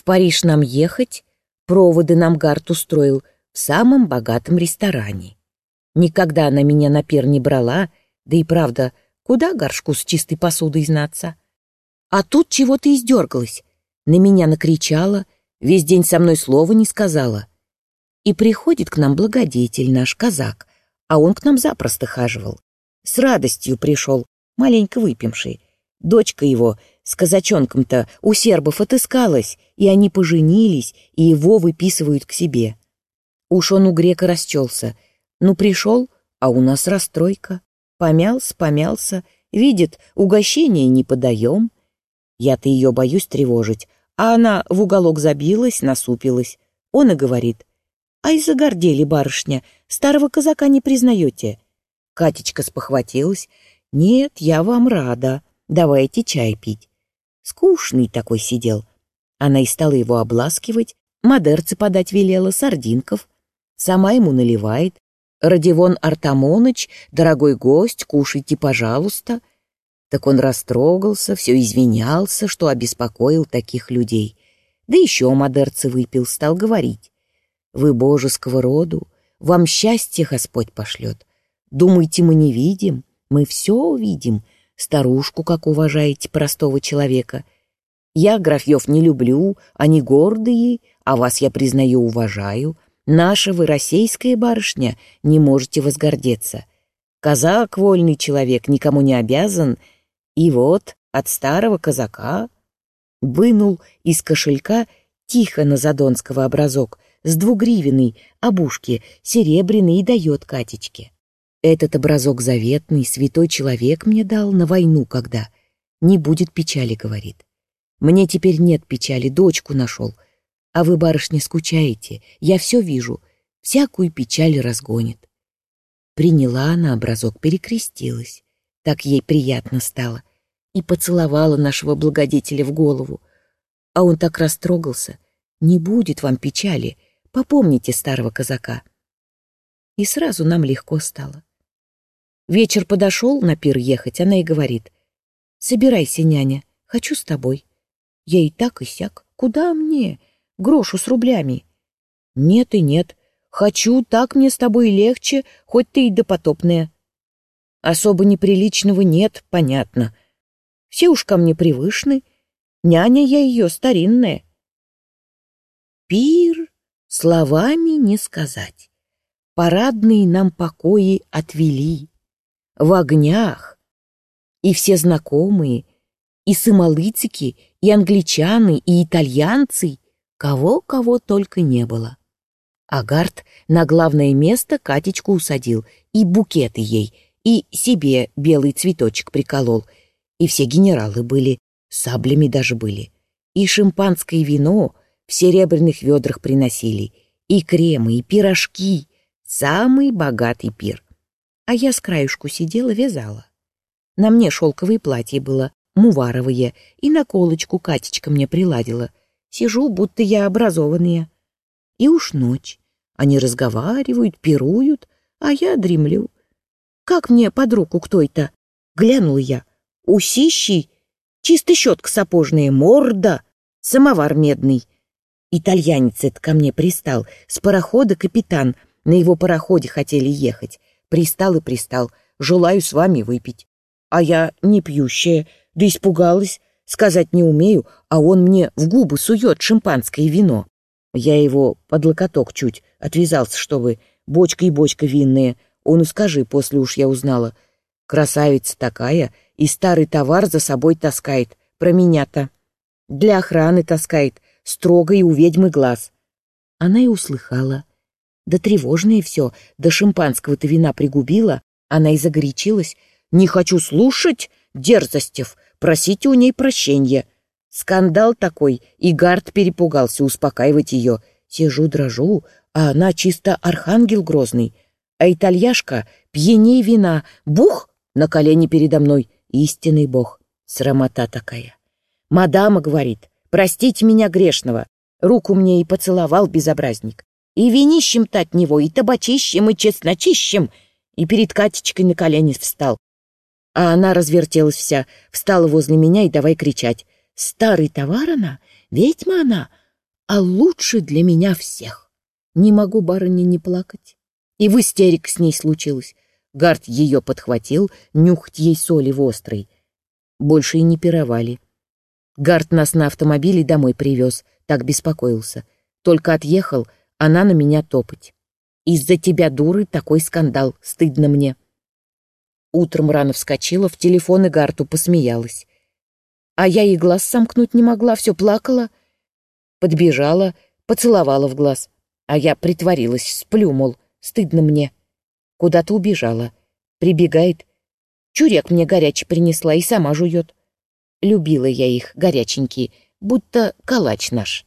В Париж нам ехать, проводы нам Гарт устроил в самом богатом ресторане. Никогда она меня на пир не брала, да и правда, куда горшку с чистой посудой знаться? А тут чего-то издергалась, на меня накричала, весь день со мной слова не сказала. И приходит к нам благодетель наш, казак, а он к нам запросто хаживал. С радостью пришел, маленько выпивший. Дочка его с казачонком-то у сербов отыскалась, и они поженились, и его выписывают к себе. Уж он у грека расчелся. Ну, пришел, а у нас расстройка. Помялся, помялся, видит, угощения не подаем, я-то ее боюсь тревожить, а она в уголок забилась, насупилась. Он и говорит, «Ай, загордели, барышня, старого казака не признаете». Катечка спохватилась, «Нет, я вам рада, давайте чай пить». Скучный такой сидел. Она и стала его обласкивать, модерцы подать велела, сардинков. Сама ему наливает. «Родивон Артамоныч, дорогой гость, кушайте, пожалуйста». Так он растрогался, все извинялся, что обеспокоил таких людей. Да еще Мадерцы выпил, стал говорить. «Вы божеского роду, вам счастье Господь пошлет. Думаете, мы не видим? Мы все увидим. Старушку, как уважаете простого человека. Я графьев не люблю, они гордые, а вас я признаю, уважаю. Наша вы, российская барышня, не можете возгордеться. Казак, вольный человек, никому не обязан — и вот от старого казака вынул из кошелька тихо на Задонского образок с двугривенной обушки, серебряный и дает Катечке. Этот образок заветный, святой человек мне дал на войну, когда. Не будет печали, говорит. Мне теперь нет печали, дочку нашел. А вы, барышня, скучаете, я все вижу, всякую печаль разгонит. Приняла она образок, перекрестилась. Так ей приятно стало. И поцеловала нашего благодетеля в голову. А он так растрогался. «Не будет вам печали, попомните старого казака». И сразу нам легко стало. Вечер подошел на пир ехать, она и говорит. «Собирайся, няня, хочу с тобой». Я и так, и сяк. Куда мне? Грошу с рублями. Нет и нет. Хочу, так мне с тобой легче, хоть ты и допотопная. Особо неприличного нет, понятно. Все уж ко мне привычны. Няня я ее старинная. Пир словами не сказать. Парадные нам покои отвели. В огнях. И все знакомые, и сымолыцики, и англичаны, и итальянцы, кого-кого только не было. Агарт на главное место Катечку усадил, и букеты ей — и себе белый цветочек приколол. И все генералы были, саблями даже были. И шимпанское вино в серебряных ведрах приносили, и кремы, и пирожки. Самый богатый пир. А я с краюшку сидела, вязала. На мне шелковое платье было, муваровое, и наколочку Катечка мне приладила. Сижу, будто я образованная. И уж ночь. Они разговаривают, пируют, а я дремлю. Как мне под руку кто-то? Глянул я. Усищий, чистый щетка сапожная, морда, самовар медный. Итальянец это ко мне пристал, с парохода капитан, на его пароходе хотели ехать. Пристал и пристал, желаю с вами выпить. А я не пьющая, да испугалась, сказать не умею, а он мне в губы сует шимпанское вино. Я его под локоток чуть отвязался, чтобы бочка и бочка винные — он и скажи, после уж я узнала. Красавица такая, и старый товар за собой таскает. Про меня-то. Для охраны таскает, строго и у ведьмы глаз. Она и услыхала. Да тревожное все, до шимпанского-то вина пригубила. Она и загорячилась. «Не хочу слушать, дерзостев, просите у ней прощения». Скандал такой, и Гард перепугался успокаивать ее. Сижу, дрожу, а она чисто архангел грозный а итальяшка пьяней вина, бух, на колени передо мной, истинный бог, срамота такая. Мадама говорит, простите меня грешного, руку мне и поцеловал безобразник, и винищем-то от него, и табачищем, и чесночищем, и перед Катечкой на колени встал. А она развертелась вся, встала возле меня и давай кричать. «Старый товар она? Ведьма она? а лучше для меня всех. Не могу, барыня, не плакать. И в истерик с ней случилось. Гард ее подхватил, нюхать ей соли в острой. Больше и не пировали. Гард нас на автомобиле домой привез, так беспокоился. Только отъехал, она на меня топать. Из-за тебя, дуры, такой скандал, стыдно мне. Утром рано вскочила, в телефон и Гарту посмеялась. А я и глаз сомкнуть не могла, все плакала. Подбежала, поцеловала в глаз. А я притворилась, сплю, мол, стыдно мне. Куда-то убежала. Прибегает. Чурек мне горячий принесла и сама жует. Любила я их, горяченькие, будто калач наш.